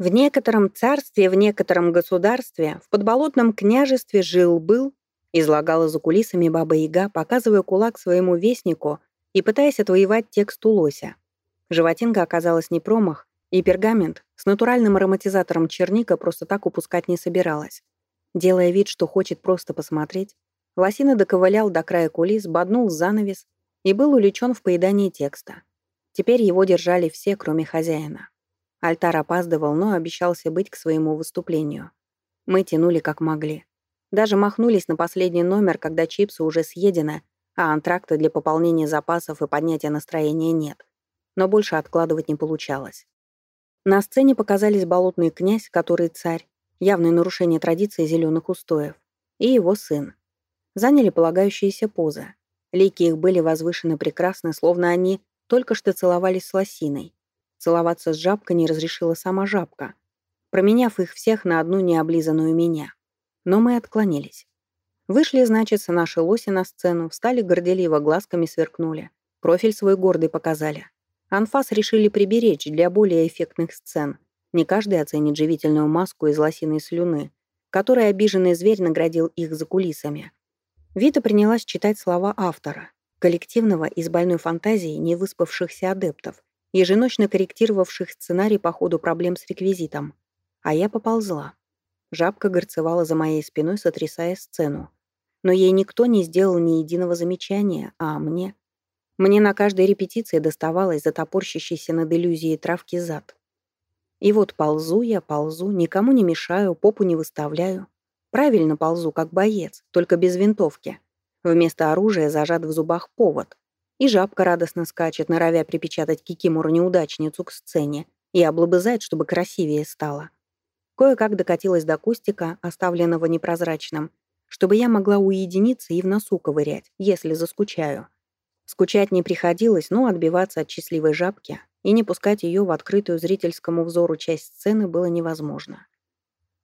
В некотором царстве, в некотором государстве, в подболотном княжестве жил-был, излагала за кулисами Баба-Яга, показывая кулак своему вестнику и пытаясь отвоевать текст у лося. Животинка оказалась не промах, и пергамент с натуральным ароматизатором черника просто так упускать не собиралась. Делая вид, что хочет просто посмотреть, Лосина доковылял до края кулис, боднул занавес и был увлечен в поедании текста. Теперь его держали все, кроме хозяина. Альтар опаздывал, но обещался быть к своему выступлению. Мы тянули как могли. Даже махнулись на последний номер, когда чипсы уже съедены, а антракта для пополнения запасов и поднятия настроения нет. Но больше откладывать не получалось. На сцене показались болотный князь, который царь, явное нарушение традиции зеленых устоев, и его сын. Заняли полагающиеся позы. Лики их были возвышены прекрасно, словно они только что целовались с лосиной. Целоваться с жабкой не разрешила сама жабка, променяв их всех на одну необлизанную меня. Но мы отклонились. Вышли, значит, наши лоси на сцену, встали горделиво, глазками сверкнули. Профиль свой гордый показали. Анфас решили приберечь для более эффектных сцен. Не каждый оценит живительную маску из лосиной слюны, которой обиженный зверь наградил их за кулисами. Вита принялась читать слова автора, коллективного из больной фантазии невыспавшихся адептов, еженочно корректировавших сценарий по ходу проблем с реквизитом. А я поползла. Жабка горцевала за моей спиной, сотрясая сцену. Но ей никто не сделал ни единого замечания, а мне... Мне на каждой репетиции доставалось затопорщащейся над иллюзией травки зад. И вот ползу я, ползу, никому не мешаю, попу не выставляю. Правильно ползу, как боец, только без винтовки. Вместо оружия зажат в зубах повод. И жабка радостно скачет, норовя припечатать Кикимору-неудачницу к сцене и облобызать, чтобы красивее стало. Кое-как докатилась до кустика, оставленного непрозрачным, чтобы я могла уединиться и в носу ковырять, если заскучаю. Скучать не приходилось, но отбиваться от счастливой жабки и не пускать ее в открытую зрительскому взору часть сцены было невозможно.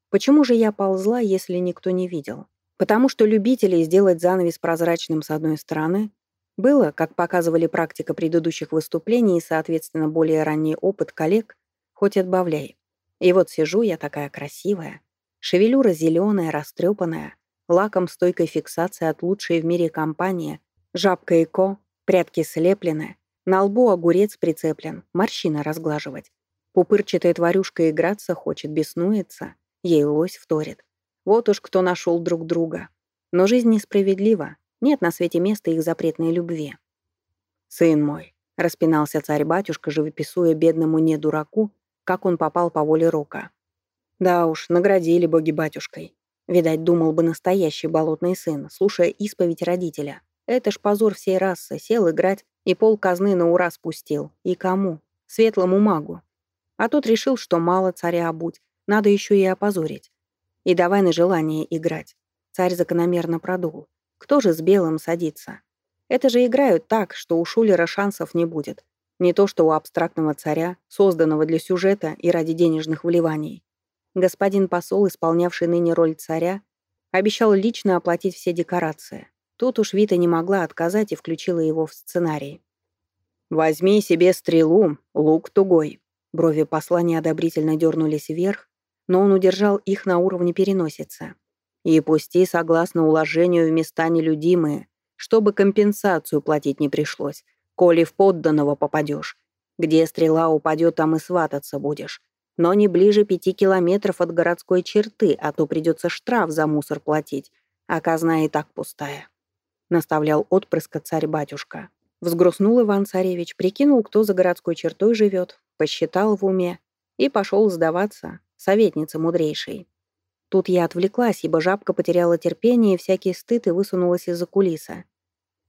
Почему же я ползла, если никто не видел? Потому что любителей сделать занавес прозрачным с одной стороны, было, как показывали практика предыдущих выступлений и, соответственно, более ранний опыт коллег, хоть отбавляй. И вот сижу я такая красивая, шевелюра зеленая, растрепанная, лаком стойкой фиксации от лучшей в мире компании, жабка эко, прятки слеплены, на лбу огурец прицеплен, морщина разглаживать. Пупырчатая тварюшка играться хочет, беснуется, ей лось вторит. Вот уж кто нашел друг друга. Но жизнь несправедлива, нет на свете места их запретной любви. «Сын мой», — распинался царь-батюшка, живописуя бедному не-дураку, как он попал по воле Рока. Да уж, наградили боги батюшкой. Видать, думал бы настоящий болотный сын, слушая исповедь родителя. Это ж позор всей расы, сел играть и пол казны на ура спустил. И кому? Светлому магу. А тот решил, что мало царя обуть, надо еще и опозорить. И давай на желание играть. Царь закономерно продул. Кто же с белым садится? Это же играют так, что у Шулера шансов не будет. Не то что у абстрактного царя, созданного для сюжета и ради денежных вливаний. Господин посол, исполнявший ныне роль царя, обещал лично оплатить все декорации. Тут уж Вита не могла отказать и включила его в сценарий. «Возьми себе стрелу, лук тугой». Брови посла неодобрительно дернулись вверх, но он удержал их на уровне переносицы и пусти согласно уложению в места нелюдимые, чтобы компенсацию платить не пришлось, коли в подданного попадешь. Где стрела упадет, там и свататься будешь. Но не ближе пяти километров от городской черты, а то придется штраф за мусор платить, а казна и так пустая. Наставлял отпрыска царь-батюшка. Взгрустнул Иван-царевич, прикинул, кто за городской чертой живет, посчитал в уме и пошел сдаваться советнице мудрейшей. Тут я отвлеклась, ибо жабка потеряла терпение и всякий стыд и высунулась из-за кулиса.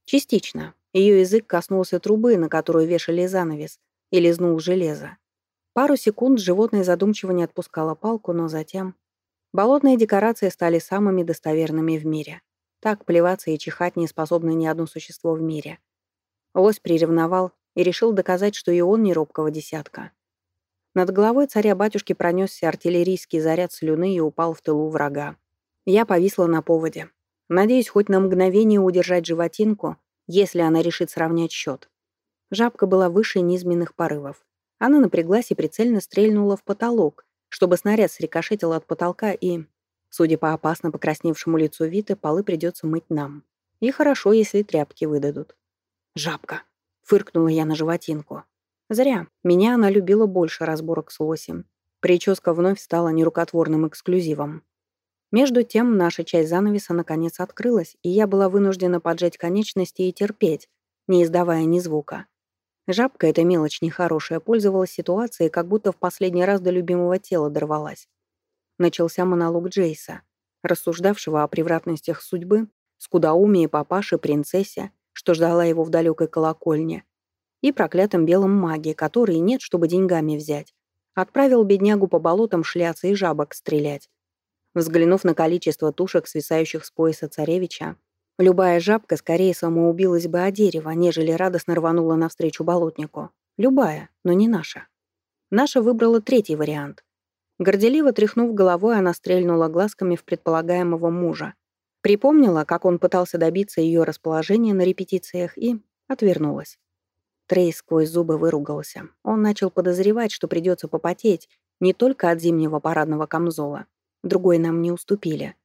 Частично. Ее язык коснулся трубы, на которую вешали занавес, и лизнул железо. Пару секунд животное задумчиво не отпускало палку, но затем... Болотные декорации стали самыми достоверными в мире. Так плеваться и чихать не способно ни одно существо в мире. Лось приревновал и решил доказать, что и он не робкого десятка. Над головой царя-батюшки пронесся артиллерийский заряд слюны и упал в тылу врага. Я повисла на поводе. Надеюсь, хоть на мгновение удержать животинку, если она решит сравнять счет. Жабка была выше низменных порывов. Она напряглась и прицельно стрельнула в потолок, чтобы снаряд срикошетил от потолка и... Судя по опасно покрасневшему лицу Виты, полы придется мыть нам. И хорошо, если тряпки выдадут. «Жабка!» — фыркнула я на животинку. Зря. Меня она любила больше разборок с лосем. Прическа вновь стала нерукотворным эксклюзивом. Между тем, наша часть занавеса наконец открылась, и я была вынуждена поджать конечности и терпеть, не издавая ни звука. Жабка, эта мелочь нехорошая, пользовалась ситуацией, как будто в последний раз до любимого тела дорвалась. Начался монолог Джейса, рассуждавшего о превратностях судьбы, скудоумии папаши, принцессе, что ждала его в далекой колокольне, и проклятом белом маге, который нет, чтобы деньгами взять. Отправил беднягу по болотам шляться и жабок стрелять. Взглянув на количество тушек, свисающих с пояса царевича, любая жабка скорее самоубилась бы о дерево, нежели радостно рванула навстречу болотнику. Любая, но не наша. Наша выбрала третий вариант. Горделиво тряхнув головой, она стрельнула глазками в предполагаемого мужа. Припомнила, как он пытался добиться ее расположения на репетициях и отвернулась. Трей сквозь зубы выругался. Он начал подозревать, что придется попотеть не только от зимнего парадного камзола. Другой нам не уступили.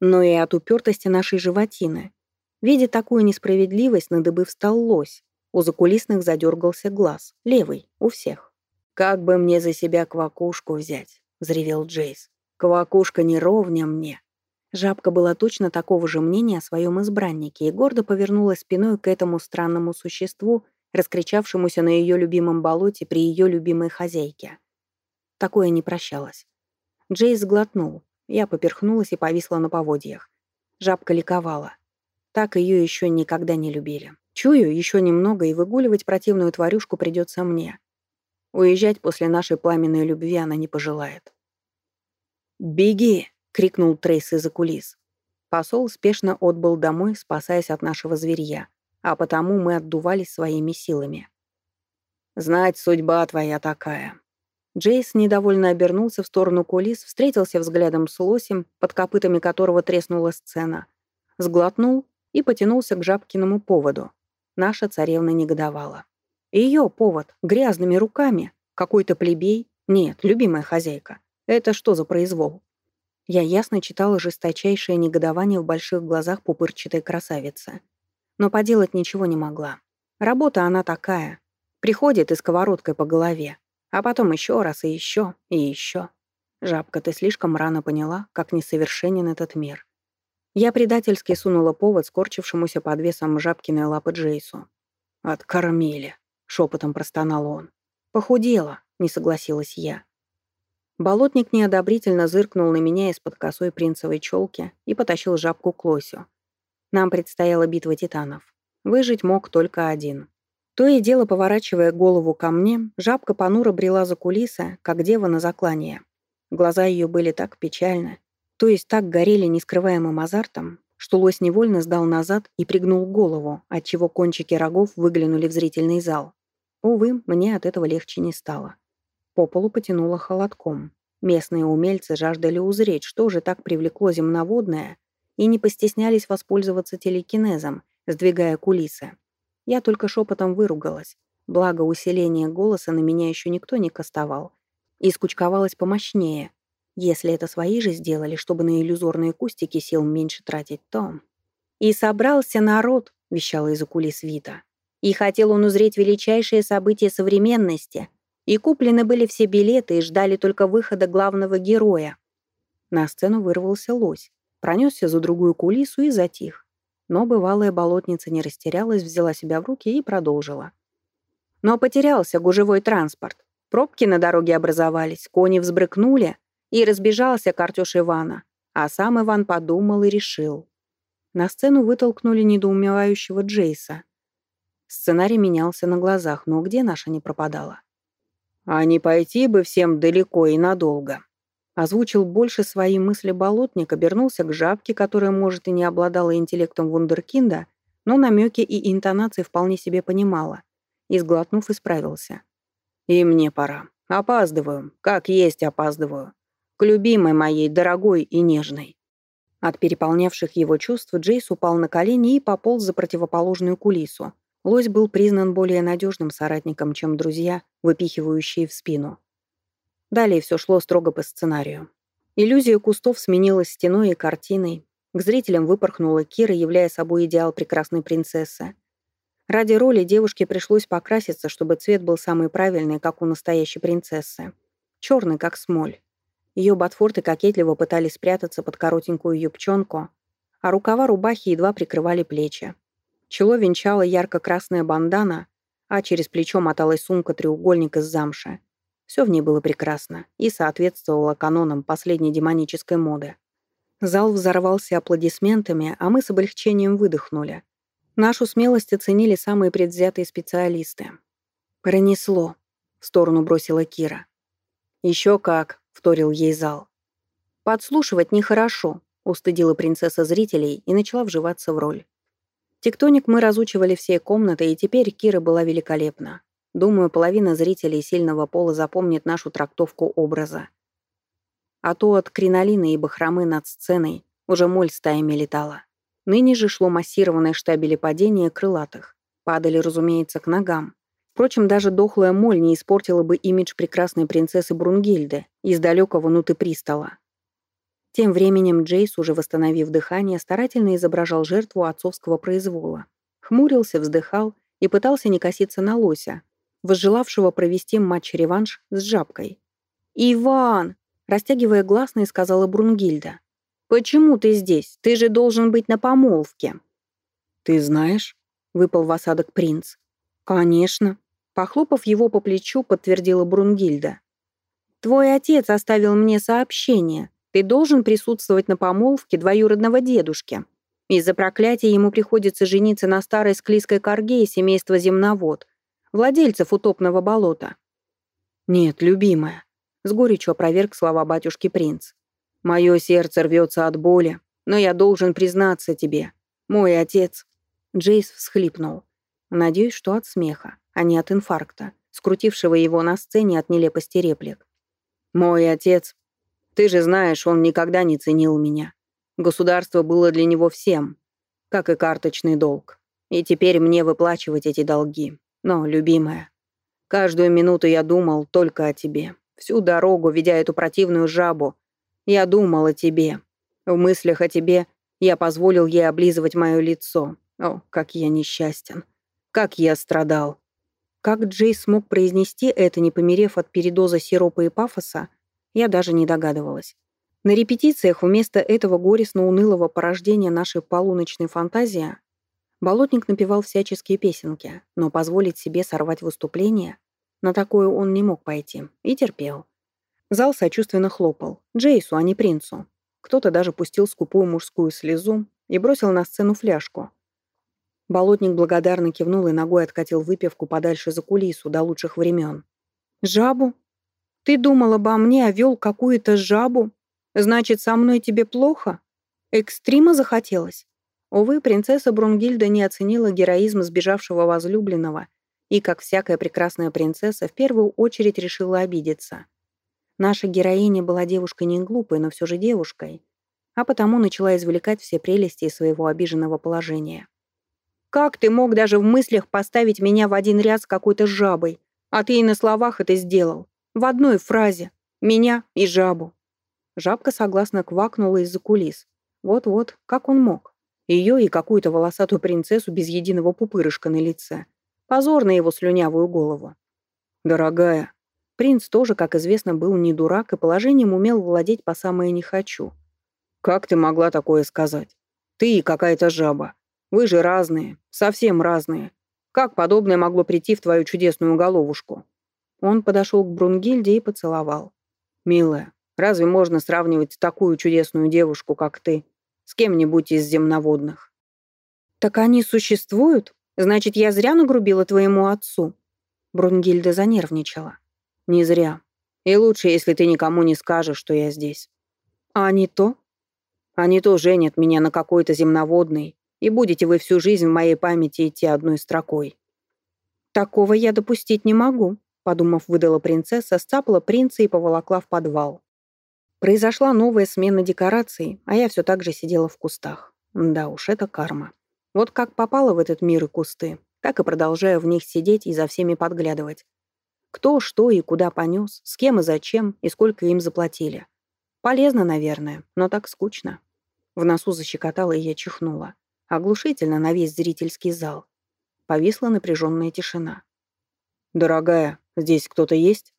Но и от упертости нашей животины. Видя такую несправедливость, на дыбы встал лось. У закулисных задергался глаз. Левый, у всех. «Как бы мне за себя квакушку взять?» — взревел Джейс. «Квакушка не ровня мне». Жабка была точно такого же мнения о своем избраннике и гордо повернулась спиной к этому странному существу, раскричавшемуся на ее любимом болоте при ее любимой хозяйке. Такое не прощалось. Джейс сглотнул. Я поперхнулась и повисла на поводьях. Жабка ликовала. Так ее еще никогда не любили. Чую, еще немного, и выгуливать противную тварюшку придется мне. Уезжать после нашей пламенной любви она не пожелает. «Беги!» — крикнул Трейс из-за кулис. Посол спешно отбыл домой, спасаясь от нашего зверья а потому мы отдувались своими силами. «Знать, судьба твоя такая». Джейс недовольно обернулся в сторону кулис, встретился взглядом с лосем, под копытами которого треснула сцена, сглотнул и потянулся к жабкиному поводу. Наша царевна негодовала. Ее повод, грязными руками, какой-то плебей. Нет, любимая хозяйка. Это что за произвол? Я ясно читала жесточайшее негодование в больших глазах пупырчатой красавицы но поделать ничего не могла. Работа она такая. Приходит и сковородкой по голове, а потом еще раз и еще, и еще. Жабка, ты слишком рано поняла, как несовершенен этот мир. Я предательски сунула повод скорчившемуся под весом жабкиной лапы Джейсу. «Откормили», — шепотом простонал он. «Похудела», — не согласилась я. Болотник неодобрительно зыркнул на меня из-под косой принцевой челки и потащил жабку к лосю. Нам предстояла битва титанов. Выжить мог только один. То и дело, поворачивая голову ко мне, жабка понуро брела за кулисы, как дева на заклание. Глаза ее были так печальны, то есть так горели нескрываемым азартом, что лось невольно сдал назад и пригнул голову, отчего кончики рогов выглянули в зрительный зал. Увы, мне от этого легче не стало. По полу потянуло холодком. Местные умельцы жаждали узреть, что же так привлекло земноводное, и не постеснялись воспользоваться телекинезом, сдвигая кулисы. Я только шепотом выругалась, благо усиление голоса на меня еще никто не кастовал, и скучковалась помощнее. Если это свои же сделали, чтобы на иллюзорные кустики сил меньше тратить, то... «И собрался народ», — вещала из-за кулис Вита. «И хотел он узреть величайшее событие современности. И куплены были все билеты, и ждали только выхода главного героя». На сцену вырвался лось пронесся за другую кулису и затих. Но бывалая болотница не растерялась, взяла себя в руки и продолжила. Но потерялся гужевой транспорт. Пробки на дороге образовались, кони взбрыкнули, и разбежался картеж Ивана. А сам Иван подумал и решил. На сцену вытолкнули недоумевающего Джейса. Сценарий менялся на глазах, но где наша не пропадала? «А не пойти бы всем далеко и надолго», Озвучил больше свои мысли болотник, обернулся к жабке, которая, может, и не обладала интеллектом вундеркинда, но намеки и интонации вполне себе понимала. И, сглотнув, исправился. «И мне пора. Опаздываю. Как есть опаздываю. К любимой моей, дорогой и нежной». От переполнявших его чувств Джейс упал на колени и пополз за противоположную кулису. Лось был признан более надежным соратником, чем друзья, выпихивающие в спину. Далее все шло строго по сценарию. Иллюзия кустов сменилась стеной и картиной. К зрителям выпорхнула Кира, являя собой идеал прекрасной принцессы. Ради роли девушке пришлось покраситься, чтобы цвет был самый правильный, как у настоящей принцессы. Черный, как смоль. Ее ботфорты кокетливо пытались спрятаться под коротенькую юбчонку, а рукава рубахи едва прикрывали плечи. Чело венчала ярко-красная бандана, а через плечо моталась сумка-треугольник из замши. Все в ней было прекрасно и соответствовало канонам последней демонической моды. Зал взорвался аплодисментами, а мы с облегчением выдохнули. Нашу смелость оценили самые предвзятые специалисты. «Пронесло», — в сторону бросила Кира. «Еще как», — вторил ей зал. «Подслушивать нехорошо», — устыдила принцесса зрителей и начала вживаться в роль. Тектоник мы разучивали всей комнаты, и теперь Кира была великолепна. Думаю, половина зрителей сильного пола запомнит нашу трактовку образа. А то от кринолина и бахромы над сценой уже моль стаями летала. Ныне же шло массированное штабелепадение крылатых. Падали, разумеется, к ногам. Впрочем, даже дохлая моль не испортила бы имидж прекрасной принцессы Брунгильды из далекого нуты пристала. Тем временем Джейс, уже восстановив дыхание, старательно изображал жертву отцовского произвола. Хмурился, вздыхал и пытался не коситься на лося, возжелавшего провести матч-реванш с жабкой. «Иван!» — растягивая гласные, сказала Брунгильда. «Почему ты здесь? Ты же должен быть на помолвке». «Ты знаешь?» — выпал в осадок принц. «Конечно». Похлопав его по плечу, подтвердила Брунгильда. «Твой отец оставил мне сообщение. Ты должен присутствовать на помолвке двоюродного дедушки. Из-за проклятия ему приходится жениться на старой склизкой корге из семейства земновод, владельцев утопного болота». «Нет, любимая», — с горечью опроверг слова батюшки принц. Мое сердце рвется от боли, но я должен признаться тебе. Мой отец...» Джейс всхлипнул. Надеюсь, что от смеха, а не от инфаркта, скрутившего его на сцене от нелепости реплик. «Мой отец... Ты же знаешь, он никогда не ценил меня. Государство было для него всем, как и карточный долг. И теперь мне выплачивать эти долги. Но, любимая, каждую минуту я думал только о тебе. Всю дорогу, ведя эту противную жабу, я думал о тебе. В мыслях о тебе я позволил ей облизывать мое лицо. О, как я несчастен. Как я страдал. Как Джей смог произнести это, не померев от передоза сиропа и пафоса, я даже не догадывалась. На репетициях вместо этого горестно-унылого порождения нашей полуночной фантазии Болотник напевал всяческие песенки, но позволить себе сорвать выступление на такое он не мог пойти и терпел. Зал сочувственно хлопал. Джейсу, а не принцу. Кто-то даже пустил скупую мужскую слезу и бросил на сцену фляжку. Болотник благодарно кивнул и ногой откатил выпивку подальше за кулису до лучших времен. «Жабу? Ты думал обо мне, а вел какую-то жабу? Значит, со мной тебе плохо? Экстрима захотелось?» Увы, принцесса Брунгильда не оценила героизм сбежавшего возлюбленного и, как всякая прекрасная принцесса, в первую очередь решила обидеться. Наша героиня была девушкой не глупой, но все же девушкой, а потому начала извлекать все прелести своего обиженного положения. «Как ты мог даже в мыслях поставить меня в один ряд с какой-то жабой? А ты и на словах это сделал. В одной фразе. Меня и жабу». Жабка согласно квакнула из-за кулис. Вот-вот, как он мог? Ее и какую-то волосатую принцессу без единого пупырышка на лице. Позор на его слюнявую голову. «Дорогая», Принц тоже, как известно, был не дурак и положением умел владеть по самое «не хочу». «Как ты могла такое сказать? Ты и какая-то жаба. Вы же разные, совсем разные. Как подобное могло прийти в твою чудесную головушку?» Он подошел к Брунгильде и поцеловал. «Милая, разве можно сравнивать такую чудесную девушку, как ты, с кем-нибудь из земноводных?» «Так они существуют? Значит, я зря нагрубила твоему отцу?» Брунгильда занервничала. Не зря. И лучше, если ты никому не скажешь, что я здесь. А не то? Не то женят меня на какой-то земноводный, и будете вы всю жизнь в моей памяти идти одной строкой. Такого я допустить не могу, подумав, выдала принцесса, сцапала принца и поволокла в подвал. Произошла новая смена декораций, а я все так же сидела в кустах. Да уж, это карма. Вот как попала в этот мир и кусты, так и продолжаю в них сидеть и за всеми подглядывать. Кто, что и куда понес, с кем и зачем, и сколько им заплатили. Полезно, наверное, но так скучно. В носу защекотало, и я чихнула. Оглушительно на весь зрительский зал. Повисла напряженная тишина. «Дорогая, здесь кто-то есть?»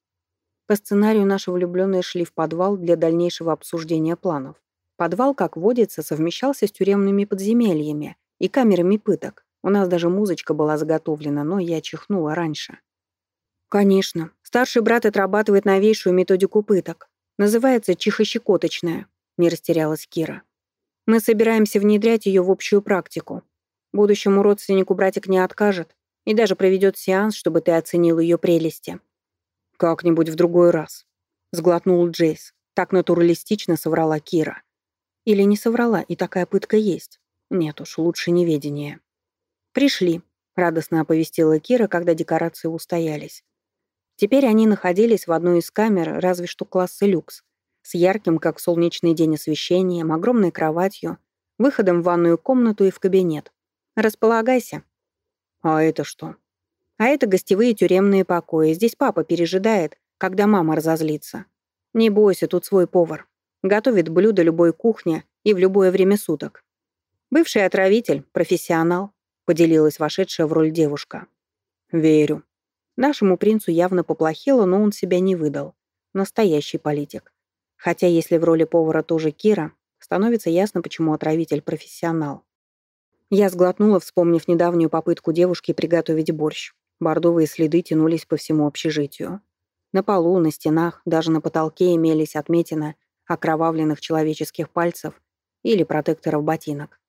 По сценарию наши влюбленные шли в подвал для дальнейшего обсуждения планов. Подвал, как водится, совмещался с тюремными подземельями и камерами пыток. У нас даже музычка была заготовлена, но я чихнула раньше. «Конечно. Старший брат отрабатывает новейшую методику пыток. Называется чихощекоточная», — не растерялась Кира. «Мы собираемся внедрять ее в общую практику. Будущему родственнику братик не откажет и даже проведет сеанс, чтобы ты оценил ее прелести». «Как-нибудь в другой раз», — сглотнул Джейс. Так натуралистично соврала Кира. Или не соврала, и такая пытка есть. Нет уж, лучше неведение. «Пришли», — радостно оповестила Кира, когда декорации устоялись. Теперь они находились в одной из камер, разве что класса люкс, с ярким, как солнечный день, освещением, огромной кроватью, выходом в ванную комнату и в кабинет. «Располагайся». «А это что?» А это гостевые тюремные покои. Здесь папа пережидает, когда мама разозлится. Не бойся, тут свой повар. Готовит блюда любой кухни и в любое время суток. Бывший отравитель, профессионал, поделилась вошедшая в роль девушка. Верю. Нашему принцу явно поплохело, но он себя не выдал. Настоящий политик. Хотя если в роли повара тоже Кира, становится ясно, почему отравитель профессионал. Я сглотнула, вспомнив недавнюю попытку девушки приготовить борщ. Бордовые следы тянулись по всему общежитию. На полу, на стенах, даже на потолке имелись отметины окровавленных человеческих пальцев или протекторов ботинок.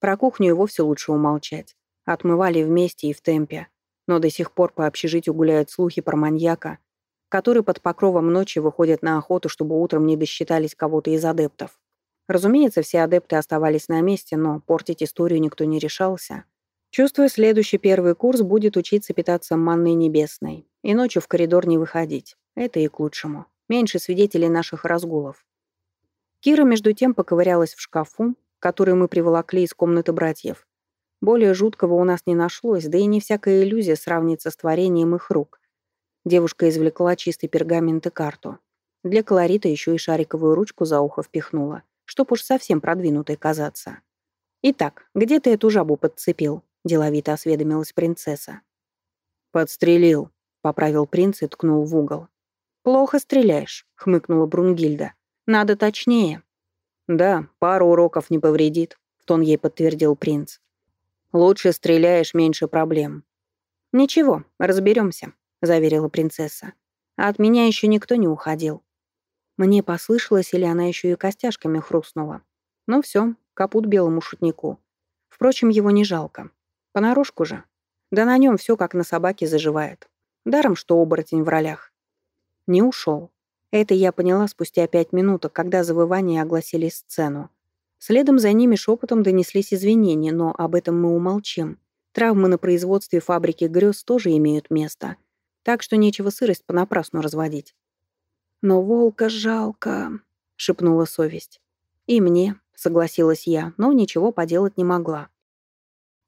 Про кухню и вовсе лучше умолчать. Отмывали вместе и в темпе. Но до сих пор по общежитию гуляют слухи про маньяка, который под покровом ночи выходит на охоту, чтобы утром не досчитались кого-то из адептов. Разумеется, все адепты оставались на месте, но портить историю никто не решался. Чувствую, следующий первый курс будет учиться питаться манной небесной и ночью в коридор не выходить. Это и к лучшему. Меньше свидетелей наших разгулов. Кира, между тем, поковырялась в шкафу, который мы приволокли из комнаты братьев. Более жуткого у нас не нашлось, да и не всякая иллюзия сравнится с творением их рук. Девушка извлекла чистый пергамент и карту. Для колорита еще и шариковую ручку за ухо впихнула, чтоб уж совсем продвинутой казаться. «Итак, где ты эту жабу подцепил?» Деловито осведомилась принцесса. «Подстрелил», — поправил принц и ткнул в угол. «Плохо стреляешь», — хмыкнула Брунгильда. «Надо точнее». «Да, пару уроков не повредит», — в тон ей подтвердил принц. «Лучше стреляешь, меньше проблем». «Ничего, разберемся», — заверила принцесса. «А от меня еще никто не уходил». Мне послышалось, или она еще и костяшками хрустнула. Ну все, капут белому шутнику. Впрочем, его не жалко. Понарошку же. Да на нем все как на собаке заживает. Даром, что оборотень в ролях. Не ушел. Это я поняла спустя пять минут, когда завывания огласили сцену. Следом за ними шепотом донеслись извинения, но об этом мы умолчим. Травмы на производстве фабрики грез тоже имеют место. Так что нечего сырость понапрасну разводить. «Но волка жалко», — шепнула совесть. «И мне», — согласилась я, но ничего поделать не могла.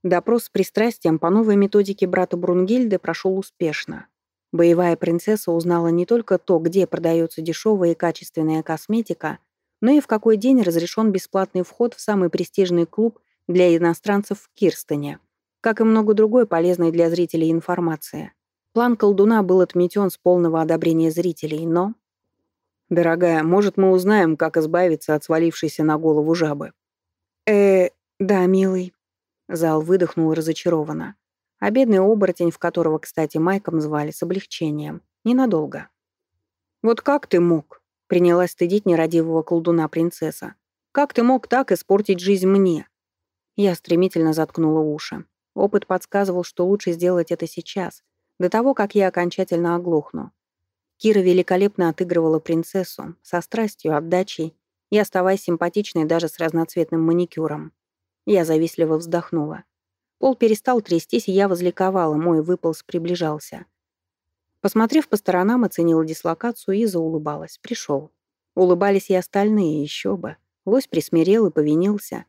Допрос с пристрастием по новой методике брата Брунгильды прошел успешно. Боевая принцесса узнала не только то, где продается дешевая и качественная косметика, но и в какой день разрешен бесплатный вход в самый престижный клуб для иностранцев в Кирстоне, как и много другой полезной для зрителей информации. План колдуна был отметен с полного одобрения зрителей, но... «Дорогая, может, мы узнаем, как избавиться от свалившейся на голову жабы?» «Э, да, милый», Зал выдохнул разочарованно. А бедный оборотень, в которого, кстати, Майком звали, с облегчением. Ненадолго. «Вот как ты мог?» — принялась стыдить нерадивого колдуна принцесса. «Как ты мог так испортить жизнь мне?» Я стремительно заткнула уши. Опыт подсказывал, что лучше сделать это сейчас, до того, как я окончательно оглохну. Кира великолепно отыгрывала принцессу, со страстью, отдачей и оставаясь симпатичной даже с разноцветным маникюром. Я завистливо вздохнула. Пол перестал трястись, и я возликовала, мой выполз приближался. Посмотрев по сторонам, оценила дислокацию и заулыбалась. Пришел. Улыбались и остальные, еще бы. Лось присмирел и повинился.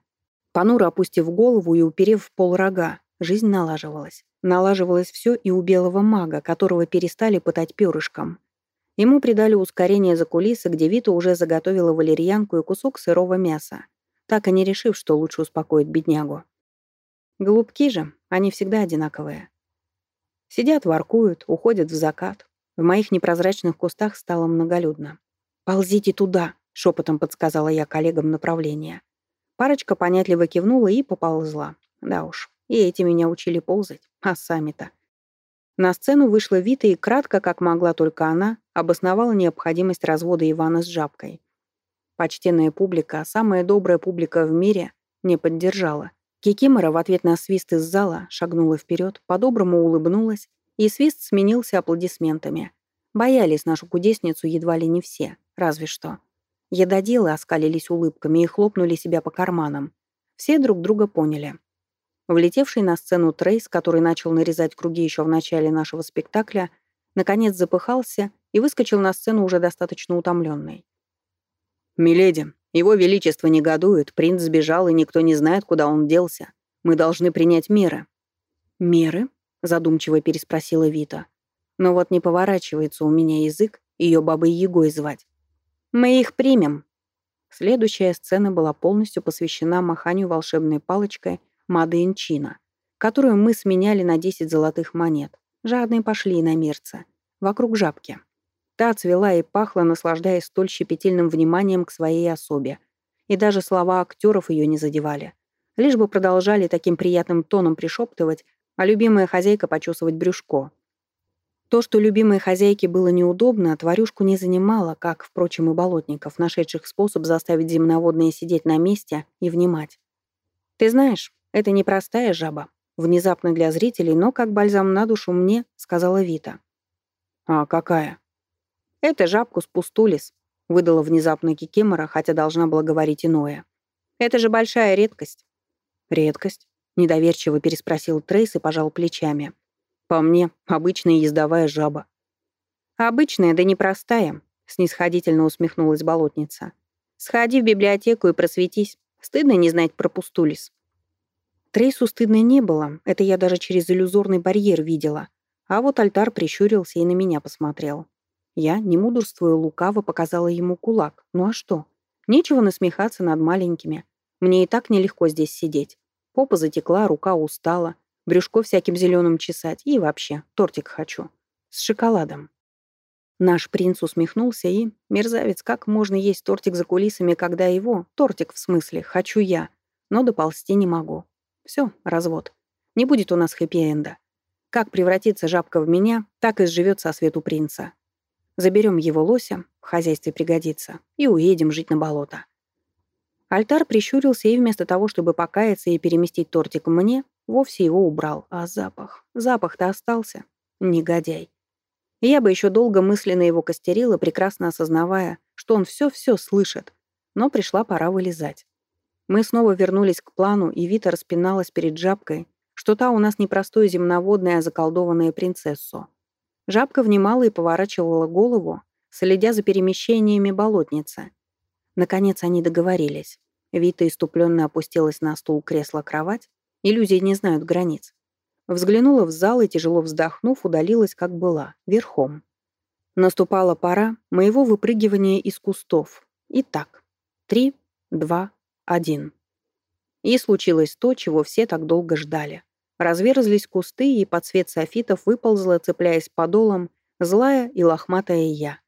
Понуро опустив голову и уперев в пол рога, Жизнь налаживалась. Налаживалось все и у белого мага, которого перестали пытать перышком. Ему придали ускорение за кулисы, где Вита уже заготовила валерьянку и кусок сырого мяса, так и не решив, что лучше успокоить беднягу. Голубки же, они всегда одинаковые. Сидят, воркуют, уходят в закат. В моих непрозрачных кустах стало многолюдно. «Ползите туда», — шепотом подсказала я коллегам направление. Парочка понятливо кивнула и поползла. Да уж, и эти меня учили ползать, а сами-то. На сцену вышла Вита и кратко, как могла только она, обосновала необходимость развода Ивана с жабкой. Почтенная публика, самая добрая публика в мире, не поддержала. Кикимора в ответ на свист из зала шагнула вперед, по-доброму улыбнулась, и свист сменился аплодисментами. Боялись нашу кудесницу едва ли не все, разве что. Ядоделы оскалились улыбками и хлопнули себя по карманам. Все друг друга поняли. Влетевший на сцену Трейс, который начал нарезать круги еще в начале нашего спектакля, наконец запыхался и выскочил на сцену уже достаточно утомленный. «Миледи, его величество негодует, принц сбежал, и никто не знает, куда он делся. Мы должны принять меры». «Меры?» — задумчиво переспросила Вита. «Но вот не поворачивается у меня язык ее бабой Егой звать. Мы их примем». Следующая сцена была полностью посвящена маханию волшебной палочкой Мады Инчина, которую мы сменяли на 10 золотых монет. Жадные пошли на мирца. Вокруг жабки. Та цвела и пахла, наслаждаясь столь щепетильным вниманием к своей особе. И даже слова актеров ее не задевали. Лишь бы продолжали таким приятным тоном пришептывать, а любимая хозяйка почесывать брюшко. То, что любимой хозяйке было неудобно, тварюшку не занимало, как, впрочем, и болотников, нашедших способ заставить земноводные сидеть на месте и внимать. «Ты знаешь, это непростая жаба. Внезапно для зрителей, но как бальзам на душу мне, сказала Вита. А какая? Это жабку спустулис, выдала внезапно Кикимора, хотя должна была говорить иное. Это же большая редкость. Редкость? Недоверчиво переспросил Трейс и пожал плечами. По мне, обычная ездовая жаба. Обычная, да непростая, снисходительно усмехнулась болотница. Сходи в библиотеку и просветись. Стыдно не знать про пустулис. Трейсу стыдно не было, это я даже через иллюзорный барьер видела. А вот альтар прищурился и на меня посмотрел. Я, не мудрствуя лукаво, показала ему кулак. Ну а что? Нечего насмехаться над маленькими. Мне и так нелегко здесь сидеть. Попа затекла, рука устала, брюшко всяким зеленым чесать и вообще тортик хочу. С шоколадом. Наш принц усмехнулся и, мерзавец, как можно есть тортик за кулисами, когда его, тортик в смысле, хочу я, но доползти не могу. Все, развод. Не будет у нас хэппи-энда. Как превратится жабка в меня, так и сживет со свету принца. Заберем его лося, в хозяйстве пригодится, и уедем жить на болото. Альтар прищурился и вместо того, чтобы покаяться и переместить тортик мне, вовсе его убрал. А запах? Запах-то остался. Негодяй. Я бы еще долго мысленно его костерила, прекрасно осознавая, что он все-все слышит. Но пришла пора вылезать. Мы снова вернулись к плану, и Вита распиналась перед жабкой, что та у нас не простое земноводное, а заколдованная принцессу. Жабка внимала и поворачивала голову, следя за перемещениями болотницы. Наконец они договорились. Вита иступленно опустилась на стул кресла-кровать. Иллюзии не знают границ. Взглянула в зал и, тяжело вздохнув, удалилась, как была, верхом. Наступала пора моего выпрыгивания из кустов. Итак, три, два, один. И случилось то, чего все так долго ждали. Разверзлись кусты, и под свет софитов выползла, цепляясь подолом, злая и лохматая я.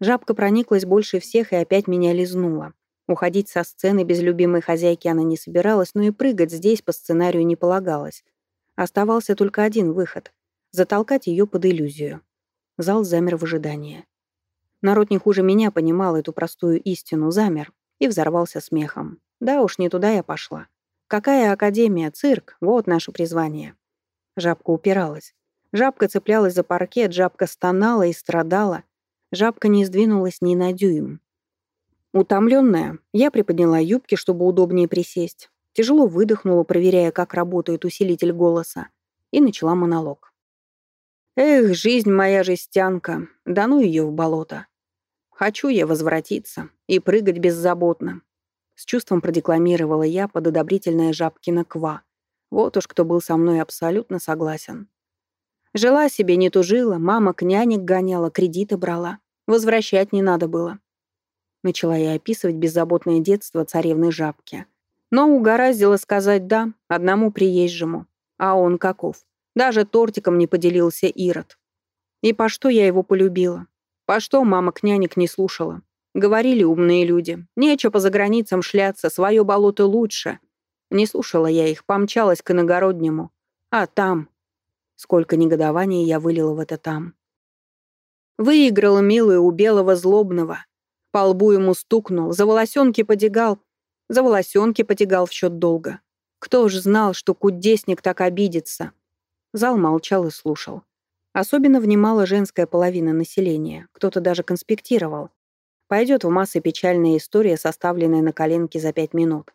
Жабка прониклась больше всех и опять меня лизнула. Уходить со сцены без любимой хозяйки она не собиралась, но и прыгать здесь по сценарию не полагалось. Оставался только один выход — затолкать ее под иллюзию. Зал замер в ожидании. Народ не хуже меня понимал эту простую истину, замер и взорвался смехом. Да уж, не туда я пошла. Какая академия, цирк, вот наше призвание. Жабка упиралась. Жабка цеплялась за паркет, жабка стонала и страдала. Жабка не сдвинулась ни на дюйм. Утомленная, я приподняла юбки, чтобы удобнее присесть. Тяжело выдохнула, проверяя, как работает усилитель голоса, и начала монолог. «Эх, жизнь моя жестянка, да ну ее в болото. Хочу я возвратиться и прыгать беззаботно, с чувством продекламировала я под одобрительное Жабкино ква. Вот уж кто был со мной абсолютно согласен. Жила себе, не тужила, мама к нянек гоняла, кредиты брала. Возвращать не надо было. Начала я описывать беззаботное детство царевны Жабки. Но угораздило сказать «да» одному приезжему. А он каков? Даже тортиком не поделился Ирод. И по что я его полюбила? По что мама к нянек не слушала? Говорили умные люди. Нечего по заграницам шляться, свое болото лучше. Не слушала я их, помчалась к иногороднему. А там... Сколько негодования я вылила в это там. Выиграл милый у белого злобного. По лбу ему стукнул, за волосенки подигал. За волосенки потягал в счет долга. Кто ж знал, что кудесник так обидится? Зал молчал и слушал. Особенно внимала женская половина населения. Кто-то даже конспектировал. Пойдет в массы печальная история, составленная на коленке за пять минут.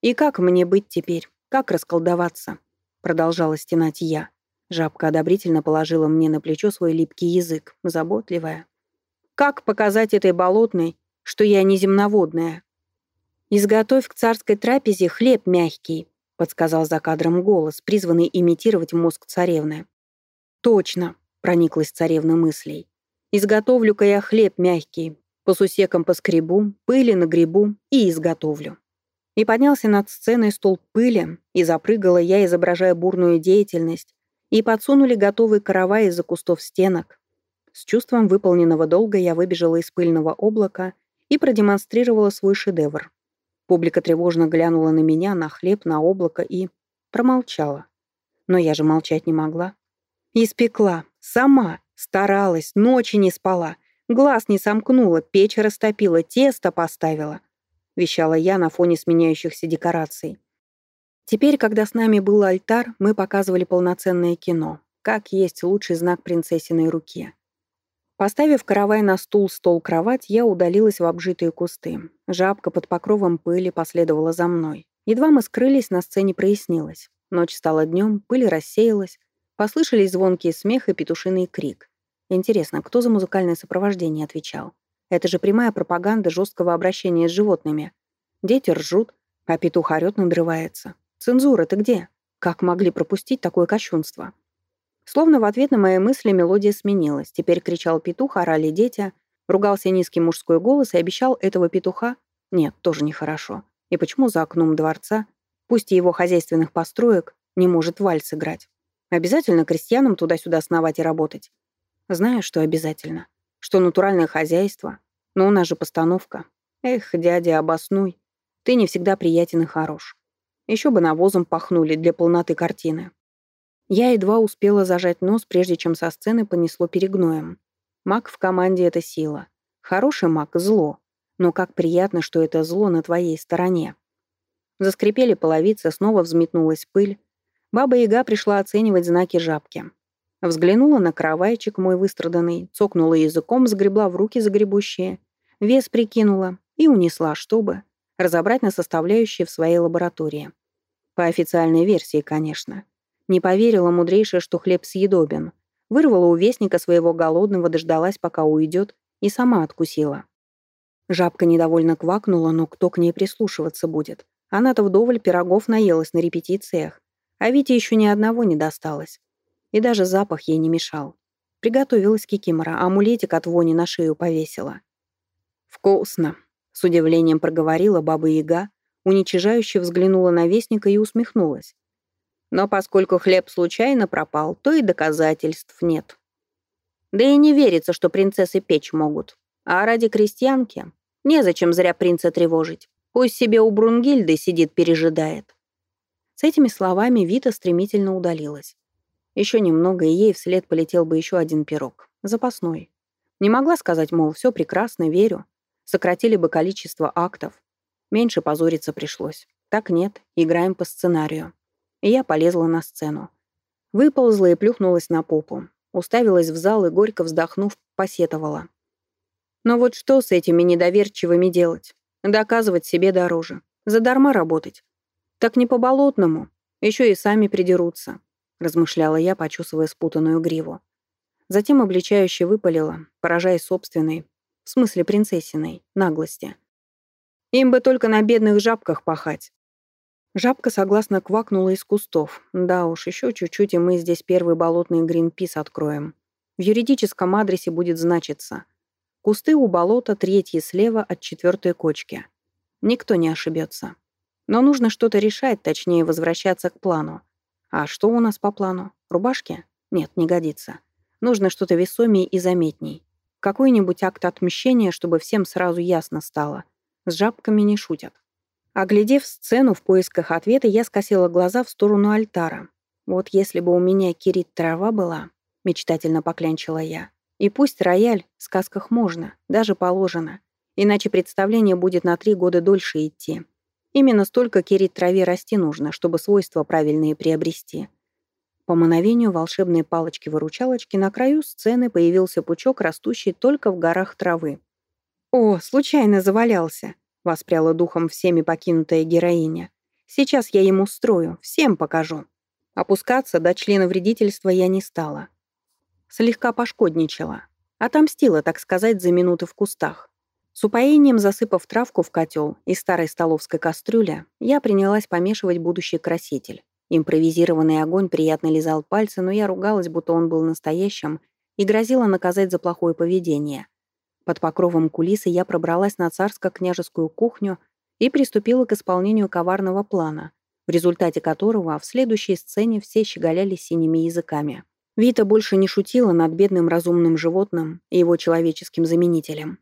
«И как мне быть теперь? Как расколдоваться?» Продолжала стенать я. Жабка одобрительно положила мне на плечо свой липкий язык, заботливая. «Как показать этой болотной, что я не земноводная?» «Изготовь к царской трапезе хлеб мягкий», подсказал за кадром голос, призванный имитировать мозг царевны. «Точно», — прониклась царевна мыслей. «Изготовлю-ка я хлеб мягкий, по сусекам поскребу, пыли на грибу и изготовлю. И поднялся над сценой столб пыли, и запрыгала я, изображая бурную деятельность, и подсунули готовый каравай из-за кустов стенок. С чувством выполненного долга я выбежала из пыльного облака и продемонстрировала свой шедевр. Публика тревожно глянула на меня, на хлеб, на облако и промолчала. Но я же молчать не могла. Испекла, сама, старалась, ночи не спала, Глаз не сомкнула, печь растопила, тесто поставила», — вещала я на фоне сменяющихся декораций. Теперь, когда с нами был альтар, мы показывали полноценное кино, как есть лучший знак принцессиной руки. Поставив каравай на стул, стол, кровать, я удалилась в обжитые кусты. Жабка под покровом пыли последовала за мной. Едва мы скрылись, на сцене прояснилось. Ночь стала днем, пыль рассеялась, послышались звонкие смех и петушиный крик. Интересно, кто за музыкальное сопровождение отвечал? Это же прямая пропаганда жесткого обращения с животными. Дети ржут, а петух орёт надрывается. Цензура ты где? Как могли пропустить такое кощунство? Словно в ответ на мои мысли мелодия сменилась. Теперь кричал петух, орали дети, ругался низкий мужской голос и обещал этого петуха... Нет, тоже нехорошо. И почему за окном дворца, пусть и его хозяйственных построек, не может вальс играть? Обязательно крестьянам туда-сюда сновать и работать. Знаю, что обязательно. Что натуральное хозяйство. Но у нас же постановка. Эх, дядя, обоснуй. Ты не всегда приятен и хорош. Еще бы навозом пахнули для полноты картины. Я едва успела зажать нос, прежде чем со сцены понесло перегноем. Маг в команде — это сила. Хороший маг — зло. Но как приятно, что это зло на твоей стороне. Заскрипели половицы, снова взметнулась пыль. Баба-яга пришла оценивать знаки жабки. Взглянула на каравайчик мой выстраданный, цокнула языком, сгребла в руки загребущие, вес прикинула и унесла, чтобы разобрать на составляющие в своей лаборатории. По официальной версии, конечно. Не поверила мудрейшая, что хлеб съедобен. Вырвала у вестника своего голодного, дождалась, пока уйдет, и сама откусила. Жабка недовольно квакнула, но кто к ней прислушиваться будет? Она-то вдоволь пирогов наелась на репетициях, а Вите еще ни одного не досталось. И даже запах ей не мешал. Приготовилась кикимора, амулетик от вони на шею повесила. «Вкусно!» — с удивлением проговорила баба-яга, уничижающе взглянула на вестника и усмехнулась. Но поскольку хлеб случайно пропал, то и доказательств нет. Да и не верится, что принцессы печь могут. А ради крестьянки незачем зря принца тревожить. Пусть себе у Брунгильды сидит, пережидает. С этими словами Вита стремительно удалилась. Еще немного, и ей вслед полетел бы еще один пирог. Запасной. Не могла сказать, мол, все прекрасно, верю. Сократили бы количество актов. Меньше позориться пришлось. Так нет, играем по сценарию. И я полезла на сцену. Выползла и плюхнулась на попу. Уставилась в зал и, горько вздохнув, посетовала. Но вот что с этими недоверчивыми делать? Доказывать себе дороже. Задарма работать. Так не по-болотному. Еще и сами придерутся размышляла я, почесывая спутанную гриву. Затем обличающе выпалила, поражаясь собственной, в смысле принцессиной, наглости. Им бы только на бедных жабках пахать. Жабка согласно квакнула из кустов. Да уж, еще чуть-чуть, и мы здесь первый болотный гринпис откроем. В юридическом адресе будет значиться. Кусты у болота, третьи слева от четвертой кочки. Никто не ошибется. Но нужно что-то решать, точнее, возвращаться к плану. А что у нас по плану? Рубашки? Нет, не годится. Нужно что-то весомее и заметней. Какой-нибудь акт отмщения, чтобы всем сразу ясно стало. С жабками не шутят. Оглядев сцену в поисках ответа, я скосила глаза в сторону альтара. «Вот если бы у меня Кирит трава была», — мечтательно поклянчила я. «И пусть рояль в сказках можно, даже положено, иначе представление будет на три года дольше идти. Именно столько Кирит траве расти нужно, чтобы свойства правильные приобрести». По мановению волшебной палочки-выручалочки на краю сцены появился пучок, растущий только в горах травы. «О, случайно завалялся!» Воспряла духом всеми покинутая героиня. Сейчас я ему устрою, всем покажу. Опускаться до члена вредительства я не стала. Слегка пошкодничала. Отомстила, так сказать, за минуты в кустах. С упоением засыпав травку в котел из старой столовской кастрюли, я принялась помешивать будущий краситель. Импровизированный огонь приятно лизал пальцы, но я ругалась, будто он был настоящим, и грозила наказать за плохое поведение. Под покровом кулисы я пробралась на царско-княжескую кухню и приступила к исполнению коварного плана, в результате которого в следующей сцене все щеголяли синими языками. Вита больше не шутила над бедным разумным животным и его человеческим заменителем.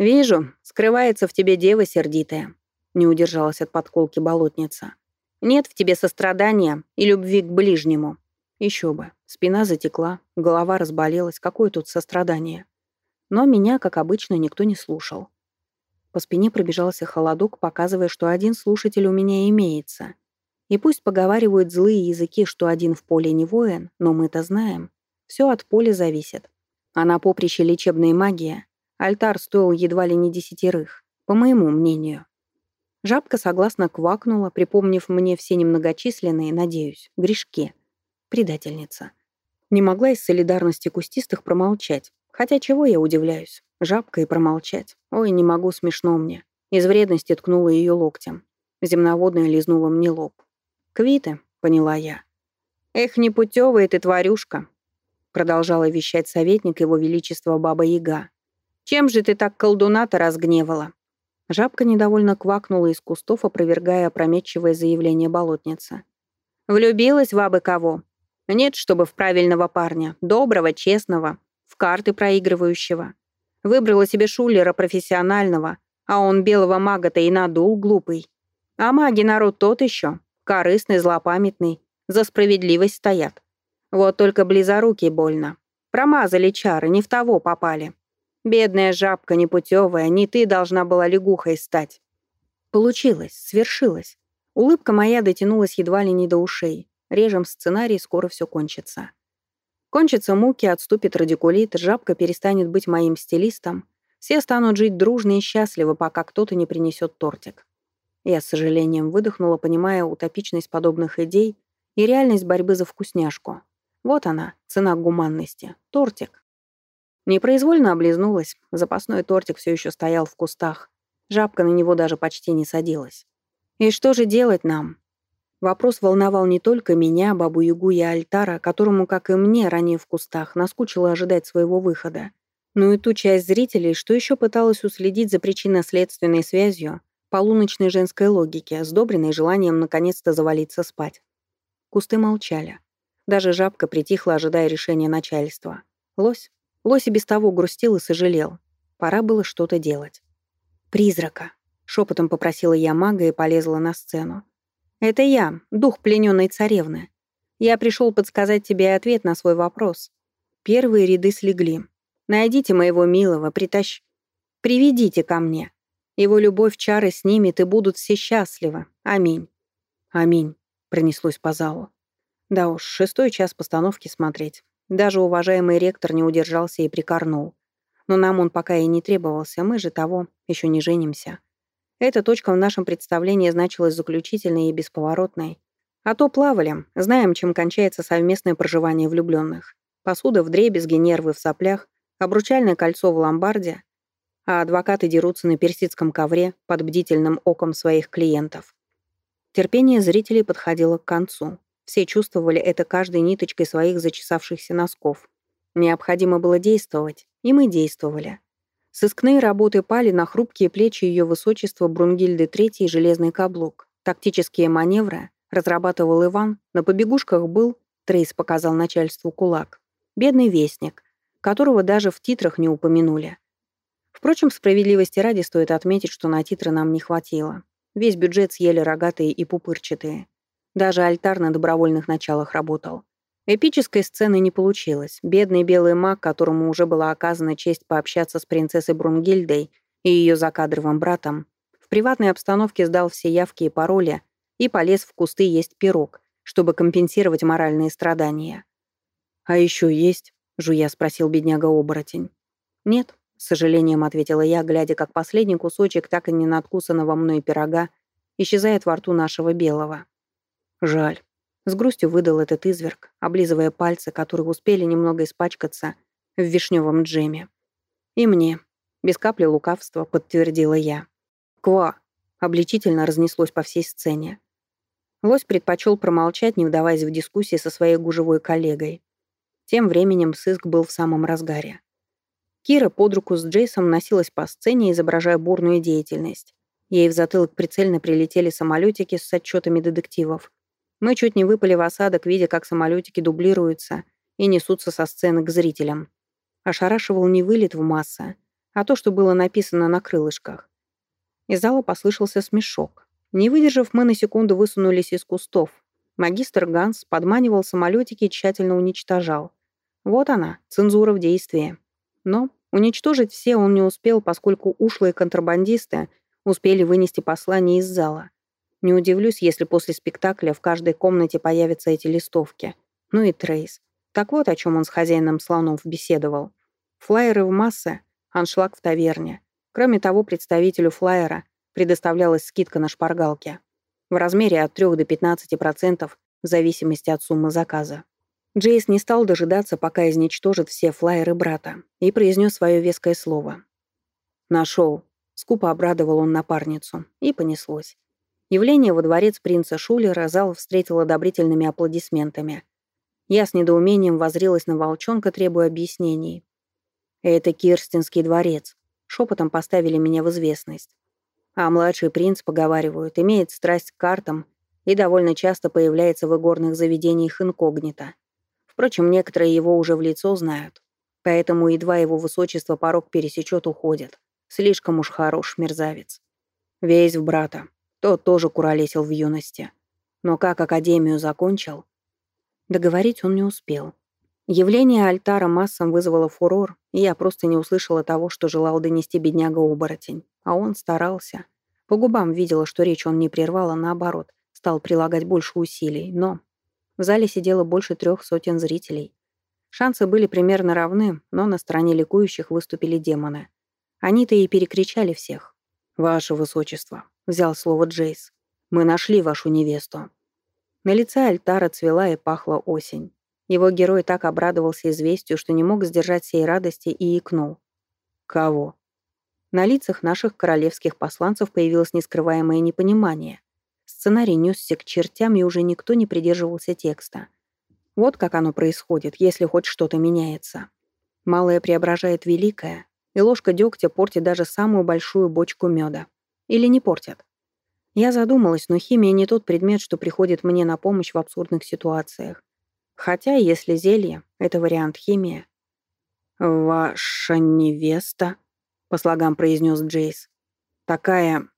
«Вижу, скрывается в тебе дева сердитая», — не удержалась от подколки болотница. «Нет в тебе сострадания и любви к ближнему». Еще бы. Спина затекла, голова разболелась. Какое тут сострадание? Но меня, как обычно, никто не слушал. По спине пробежался холодок, показывая, что один слушатель у меня имеется. И пусть поговаривают злые языки, что один в поле не воин, но мы-то знаем. Все от поля зависит. А на поприще лечебной магии альтар стоил едва ли не десятерых, по моему мнению. Жабка согласно квакнула, припомнив мне все немногочисленные, надеюсь, грешки. Предательница. Не могла из солидарности кустистых промолчать. Хотя чего я удивляюсь? Жабка и промолчать. Ой, не могу, смешно мне. Из вредности ткнула ее локтем. Земноводная лизнула мне лоб. «Квиты», — поняла я. «Эх, непутевая ты тварюшка», — продолжала вещать советник его величества Баба Яга. «Чем же ты так колдуна-то разгневала?» Жабка недовольно квакнула из кустов, опровергая опрометчивое заявление болотницы. «Влюбилась в абы кого? Нет, чтобы в правильного парня, доброго, честного, в карты проигрывающего. Выбрала себе шулера профессионального, а он белого мага-то и надул, глупый. А маги народ тот еще, корыстный, злопамятный, за справедливость стоят. Вот только близорукий больно. Промазали чары, не в того попали. Бедная жабка непутевая, не ты должна была лягухой стать. Получилось, свершилось. Улыбка моя дотянулась едва ли не до ушей. Режем сценарий, скоро все кончится. Кончатся муки, отступит радикулит, жабка перестанет быть моим стилистом. Все станут жить дружно и счастливо, пока кто-то не принесет тортик. Я с сожалением выдохнула, понимая утопичность подобных идей и реальность борьбы за вкусняшку. Вот она, цена гуманности. Тортик. Непроизвольно облизнулась. Запасной тортик все еще стоял в кустах. Жабка на него даже почти не садилась. И что же делать нам? Вопрос волновал не только меня, бабу-ягу и Альтара, которому, как и мне, ранее в кустах, наскучило ожидать своего выхода, но и ту часть зрителей, что еще пыталась уследить за причинно-следственной связью полуночной женской логики, сдобренной желанием наконец-то завалиться спать. Кусты молчали. Даже жабка притихла, ожидая решения начальства. Лось? Лось без того грустил и сожалел. Пора было что-то делать. «Призрака!» — шепотом попросила я мага и полезла на сцену. «Это я, дух плененной царевны. Я пришел подсказать тебе ответ на свой вопрос. Первые ряды слегли. Найдите моего милого, притащ... Приведите ко мне. Его любовь чары снимет, и будут все счастливы. Аминь». «Аминь», — пронеслось по залу. Да уж, шестой час постановки смотреть. Даже уважаемый ректор не удержался и прикорнул. Но нам он пока и не требовался, мы же того, еще не женимся. Эта точка в нашем представлении значилась заключительной и бесповоротной. А то плавали, знаем, чем кончается совместное проживание влюбленных. Посуда в дребезге, нервы в соплях, обручальное кольцо в ломбарде, а адвокаты дерутся на персидском ковре под бдительным оком своих клиентов. Терпение зрителей подходило к концу. Все чувствовали это каждой ниточкой своих зачесавшихся носков. Необходимо было действовать, и мы действовали. Сыскные работы пали на хрупкие плечи ее высочества Брунгильды III железный каблук. Тактические маневры разрабатывал Иван, на побегушках был, Трейс показал начальству кулак, бедный вестник, которого даже в титрах не упомянули. Впрочем, справедливости ради стоит отметить, что на титры нам не хватило. Весь бюджет съели рогатые и пупырчатые. Даже альтар на добровольных началах работал. Эпической сцены не получилось. Бедный белый маг, которому уже была оказана честь пообщаться с принцессой Брунгильдой и ее закадровым братом, в приватной обстановке сдал все явки и пароли и полез в кусты есть пирог, чтобы компенсировать моральные страдания. «А еще есть?» — жуя спросил бедняга-оборотень. «Нет», — с сожалением ответила я, глядя, как последний кусочек так и не надкусанного мной пирога исчезает во рту нашего белого. «Жаль». С грустью выдал этот изверг, облизывая пальцы, которые успели немного испачкаться в вишневом джеме. «И мне», — без капли лукавства подтвердила я. «Ква», — обличительно разнеслось по всей сцене. Лось предпочел промолчать, не вдаваясь в дискуссии со своей гужевой коллегой. Тем временем сыск был в самом разгаре. Кира под руку с Джейсом носилась по сцене, изображая бурную деятельность. Ей в затылок прицельно прилетели самолетики с отчетами детективов. Мы чуть не выпали в осадок, видя, как самолетики дублируются и несутся со сцены к зрителям. Ошарашивал не вылет в массы, а то, что было написано на крылышках. Из зала послышался смешок. Не выдержав, мы на секунду высунулись из кустов. Магистр Ганс подманивал самолетики и тщательно уничтожал. Вот она, цензура в действии. Но уничтожить все он не успел, поскольку ушлые контрабандисты успели вынести послание из зала. Не удивлюсь, если после спектакля в каждой комнате появятся эти листовки. Ну и Трейс. Так вот, о чем он с хозяином слонов беседовал. Флайеры в массы, аншлаг в таверне. Кроме того, представителю флайера предоставлялась скидка на шпаргалки в размере от 3 до 15% в зависимости от суммы заказа. Джейс не стал дожидаться, пока изничтожит все флайеры брата, и произнес свое веское слово. «Нашел». Скупо обрадовал он напарницу, и понеслось. Явление во дворец принца Шулера зал встретил одобрительными аплодисментами. Я с недоумением возрилась на волчонка, требуя объяснений. «Это Кирстинский дворец», — шепотом поставили меня в известность. А младший принц, поговаривают, имеет страсть к картам и довольно часто появляется в игорных заведениях инкогнито. Впрочем, некоторые его уже в лицо знают. Поэтому едва его высочество порог пересечет, уходит. Слишком уж хорош мерзавец. Весь в брата. Тот тоже куролесил в юности. Но как академию закончил? Договорить он не успел. Явление альтара массам вызвало фурор, и я просто не услышала того, что желал донести бедняга-оборотень. А он старался. По губам видела, что речь он не прервал, а наоборот, стал прилагать больше усилий. Но в зале сидело больше трех сотен зрителей. Шансы были примерно равны, но на стороне ликующих выступили демоны. Они-то и перекричали всех. «Ваше высочество, взял слово Джейс. «Мы нашли вашу невесту». На лице Альтара цвела и пахла осень. Его герой так обрадовался известию, что не мог сдержать сей радости и икнул. «Кого?» На лицах наших королевских посланцев появилось нескрываемое непонимание. Сценарий несся к чертям, и уже никто не придерживался текста. Вот как оно происходит, если хоть что-то меняется. Малое преображает великое, и ложка дегтя портит даже самую большую бочку меда. Или не портят? Я задумалась, но химия не тот предмет, что приходит мне на помощь в абсурдных ситуациях. Хотя, если зелье — это вариант химии. «Ваша невеста», — по слогам произнес Джейс. «Такая...»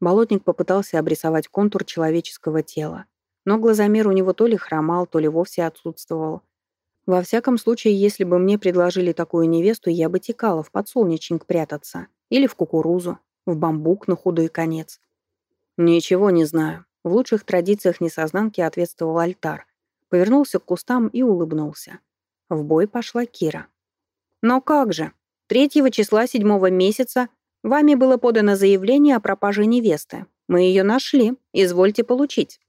Болотник попытался обрисовать контур человеческого тела. Но глазомер у него то ли хромал, то ли вовсе отсутствовал. Во всяком случае, если бы мне предложили такую невесту, я бы текала в подсолнечник прятаться. Или в кукурузу в бамбук на худой конец. Ничего не знаю. В лучших традициях несознанки ответствовал альтар. Повернулся к кустам и улыбнулся. В бой пошла Кира. «Но как же? Третьего числа седьмого месяца вами было подано заявление о пропаже невесты. Мы ее нашли. Извольте получить».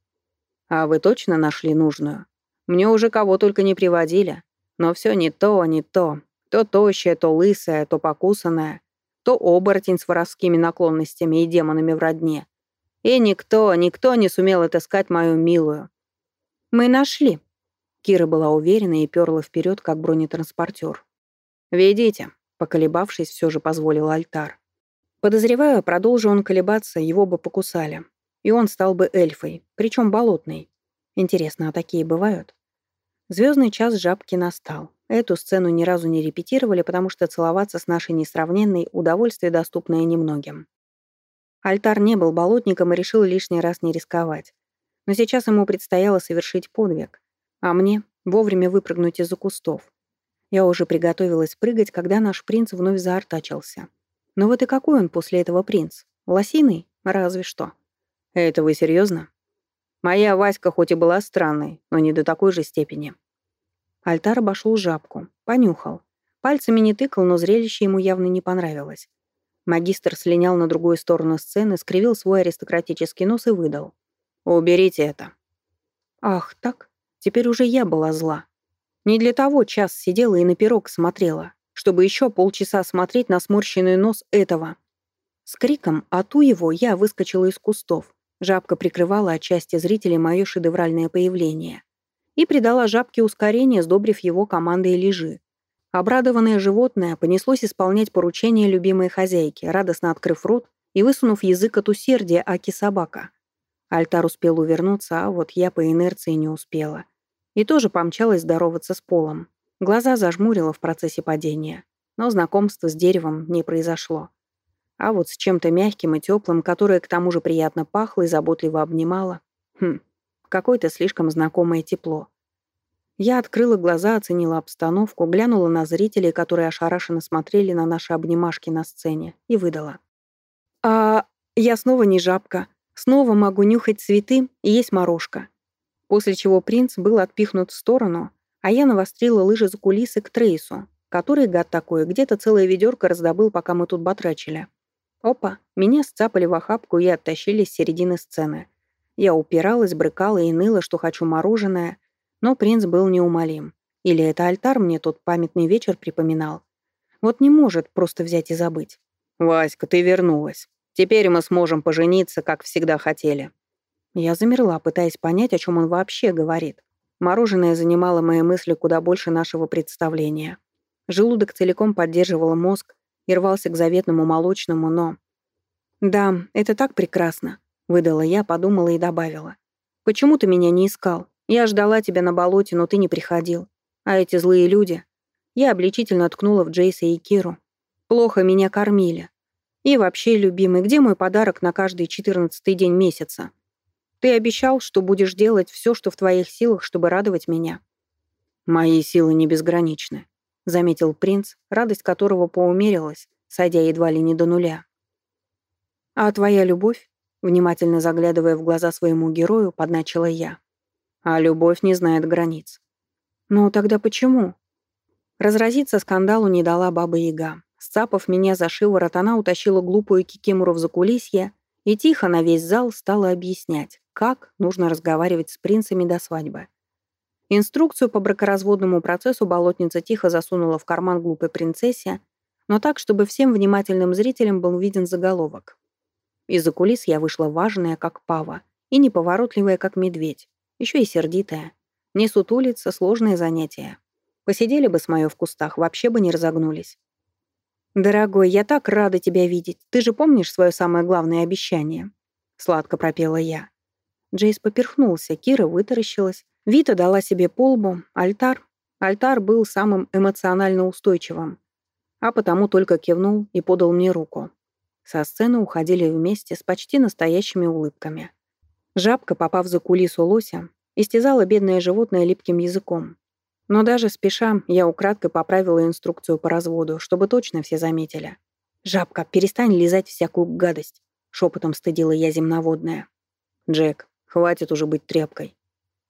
«А вы точно нашли нужную? Мне уже кого только не приводили. Но все не то, не то. То тощая, то лысая, то покусанная то оборотень с воровскими наклонностями и демонами в родне. И никто, никто не сумел отыскать мою милую. Мы нашли. Кира была уверена и перла вперед, как бронетранспортер. «Ведите», — поколебавшись, все же позволил альтар. Подозреваю, продолжи он колебаться, его бы покусали. И он стал бы эльфой, причем болотной. Интересно, а такие бывают? Звездный час жабки настал. Эту сцену ни разу не репетировали, потому что целоваться с нашей несравненной удовольствие, доступное немногим. Альтар не был болотником и решил лишний раз не рисковать. Но сейчас ему предстояло совершить подвиг, а мне — вовремя выпрыгнуть из-за кустов. Я уже приготовилась прыгать, когда наш принц вновь заортачился. Но вот и какой он после этого принц? Лосиный? Разве что. Это вы серьезно? Моя Васька хоть и была странной, но не до такой же степени. Альтар обошел жабку, понюхал. Пальцами не тыкал, но зрелище ему явно не понравилось. Магистр слинял на другую сторону сцены, скривил свой аристократический нос и выдал. «Уберите это». Ах, так? Теперь уже я была зла. Не для того час сидела и на пирог смотрела, чтобы еще полчаса смотреть на сморщенный нос этого. С криком «Ату его!» я выскочила из кустов. Жабка прикрывала от части зрителей мое шедевральное появление. И придала жабке ускорение, сдобрив его командой лежи. Обрадованное животное понеслось исполнять поручение любимой хозяйки, радостно открыв рот и высунув язык от усердия Аки собака. Альтар успел увернуться, а вот я по инерции не успела. И тоже помчалась здороваться с полом. Глаза зажмурила в процессе падения. Но знакомство с деревом не произошло. А вот с чем-то мягким и теплым, которое к тому же приятно пахло и заботливо обнимало. Хм, какое-то слишком знакомое тепло. Я открыла глаза, оценила обстановку, глянула на зрителей, которые ошарашенно смотрели на наши обнимашки на сцене, и выдала. «А я снова не жабка. Снова могу нюхать цветы и есть морожка». После чего принц был отпихнут в сторону, а я навострила лыжи за кулисы к Трейсу, который, гад такой, где-то целое ведерко раздобыл, пока мы тут батрачили. Опа, меня сцапали в охапку и оттащили с середины сцены. Я упиралась, брыкала и ныла, что хочу мороженое, но принц был неумолим. Или это альтар мне тот памятный вечер припоминал. Вот не может просто взять и забыть. «Васька, ты вернулась. Теперь мы сможем пожениться, как всегда хотели». Я замерла, пытаясь понять, о чем он вообще говорит. Мороженое занимало мои мысли куда больше нашего представления. Желудок целиком поддерживал мозг и рвался к заветному молочному, но... «Да, это так прекрасно», — выдала я, подумала и добавила. «Почему ты меня не искал? Я ждала тебя на болоте, но ты не приходил. А эти злые люди... Я обличительно ткнула в Джейса и Киру. Плохо меня кормили. И вообще, любимый, где мой подарок на каждый четырнадцатый день месяца? Ты обещал, что будешь делать все, что в твоих силах, чтобы радовать меня. Мои силы не безграничны, заметил принц, радость которого поумерилась, сойдя едва ли не до нуля. А твоя любовь, внимательно заглядывая в глаза своему герою, подначила я. А любовь не знает границ. Ну тогда почему? Разразиться скандалу не дала баба-яга. Сцапав меня за шиворот, она утащила глупую кикимору в закулисье и тихо на весь зал стала объяснять, как нужно разговаривать с принцами до свадьбы. Инструкцию по бракоразводному процессу болотница тихо засунула в карман глупой принцессе, но так, чтобы всем внимательным зрителям был виден заголовок. Из-за кулис я вышла важная, как пава, и неповоротливая, как медведь, еще и сердитая. Не сутулиться — сложное занятие. Посидели бы с моё в кустах, вообще бы не разогнулись. «Дорогой, я так рада тебя видеть. Ты же помнишь свое самое главное обещание?» Сладко пропела я. Джейс поперхнулся, Кира вытаращилась. Вита дала себе полбу, альтар. Альтар был самым эмоционально устойчивым. А потому только кивнул и подал мне руку. Со сцены уходили вместе с почти настоящими улыбками. Жабка, попав за кулису лося, истязала бедное животное липким языком. Но даже спеша, я украдкой поправила инструкцию по разводу, чтобы точно все заметили. «Жабка, перестань лизать всякую гадость», — шепотом стыдила я земноводная. «Джек, хватит уже быть тряпкой», —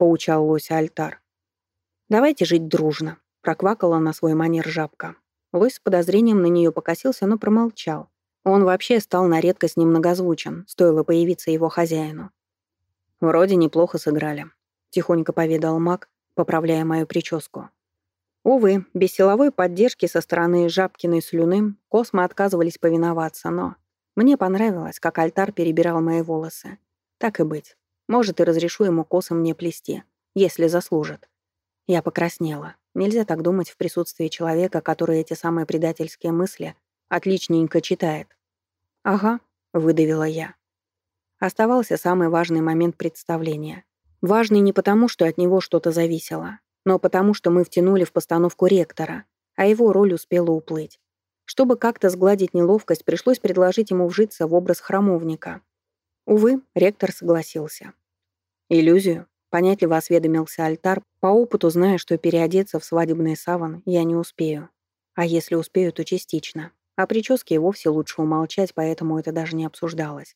поучал лося альтар. «Давайте жить дружно», — проквакала на свой манер жабка. Лось с подозрением на нее покосился, но промолчал. Он вообще стал на редкость немногозвучен, стоило появиться его хозяину. «Вроде неплохо сыграли», — тихонько поведал маг, поправляя мою прическу. Увы, без силовой поддержки со стороны Жабкиной слюны космы отказывались повиноваться, но Мне понравилось, как альтар перебирал мои волосы. Так и быть. Может, и разрешу ему косы мне плести, если заслужит. Я покраснела. Нельзя так думать в присутствии человека, который эти самые предательские мысли отличненько читает. «Ага», — выдавила я. Оставался самый важный момент представления. Важный не потому, что от него что-то зависело, но потому, что мы втянули в постановку ректора, а его роль успела уплыть. Чтобы как-то сгладить неловкость, пришлось предложить ему вжиться в образ храмовника. Увы, ректор согласился. Иллюзию, понятливо осведомился альтар, по опыту зная, что переодеться в свадебный саван я не успею. А если успею, то частично. О прическе и вовсе лучше умолчать, поэтому это даже не обсуждалось.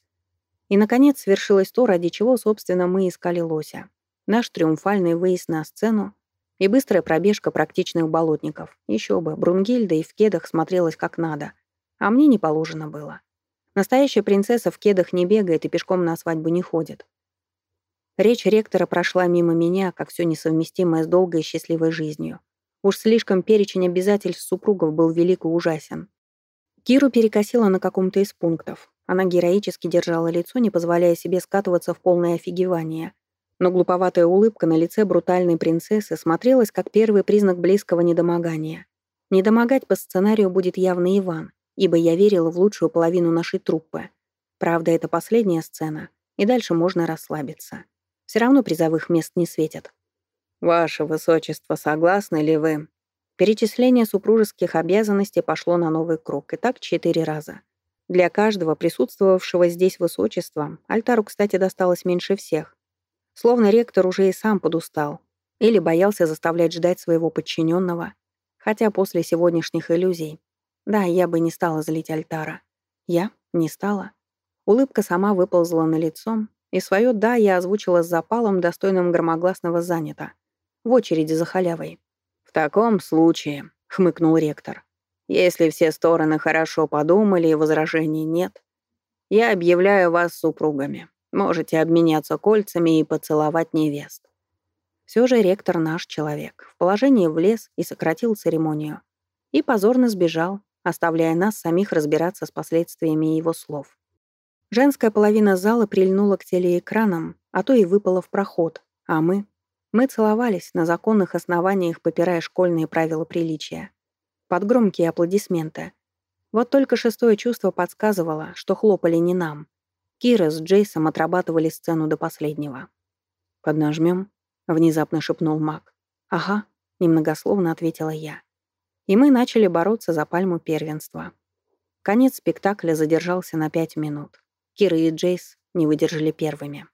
И, наконец, свершилось то, ради чего, собственно, мы искали лося. Наш триумфальный выезд на сцену и быстрая пробежка практичных болотников. Еще бы, Брунгильда и в кедах смотрелась как надо. А мне не положено было. Настоящая принцесса в кедах не бегает и пешком на свадьбу не ходит. Речь ректора прошла мимо меня, как все несовместимое с долгой и счастливой жизнью. Уж слишком перечень обязательств супругов был велик и ужасен. Киру перекосила на каком-то из пунктов. Она героически держала лицо, не позволяя себе скатываться в полное офигевание. Но глуповатая улыбка на лице брутальной принцессы смотрелась как первый признак близкого недомогания. Недомогать по сценарию будет явно Иван, ибо я верила в лучшую половину нашей труппы. Правда, это последняя сцена, и дальше можно расслабиться. Все равно призовых мест не светят. «Ваше Высочество, согласны ли вы?» Перечисление супружеских обязанностей пошло на новый круг, и так четыре раза. Для каждого присутствовавшего здесь высочества альтару, кстати, досталось меньше всех. Словно ректор уже и сам подустал. Или боялся заставлять ждать своего подчиненного. Хотя после сегодняшних иллюзий... Да, я бы не стала злить альтара. Я не стала. Улыбка сама выползла на лицо, и свое «да» я озвучила с запалом, достойным громогласного занята. В очереди за халявой. «В таком случае», — хмыкнул ректор, если все стороны хорошо подумали и возражений нет, я объявляю вас супругами. Можете обменяться кольцами и поцеловать невест. Все же ректор наш человек. В положении влез и сократил церемонию. И позорно сбежал, оставляя нас самих разбираться с последствиями его слов. Женская половина зала прильнула к телеэкранам, а то и выпала в проход, а мы... Мы целовались на законных основаниях, попирая школьные правила приличия под громкие аплодисменты. Вот только шестое чувство подсказывало, что хлопали не нам. Кира с Джейсом отрабатывали сцену до последнего. «Поднажмем?» — внезапно шепнул Мак. «Ага», — немногословно ответила я. И мы начали бороться за пальму первенства. Конец спектакля задержался на пять минут. Кира и Джейс не выдержали первыми.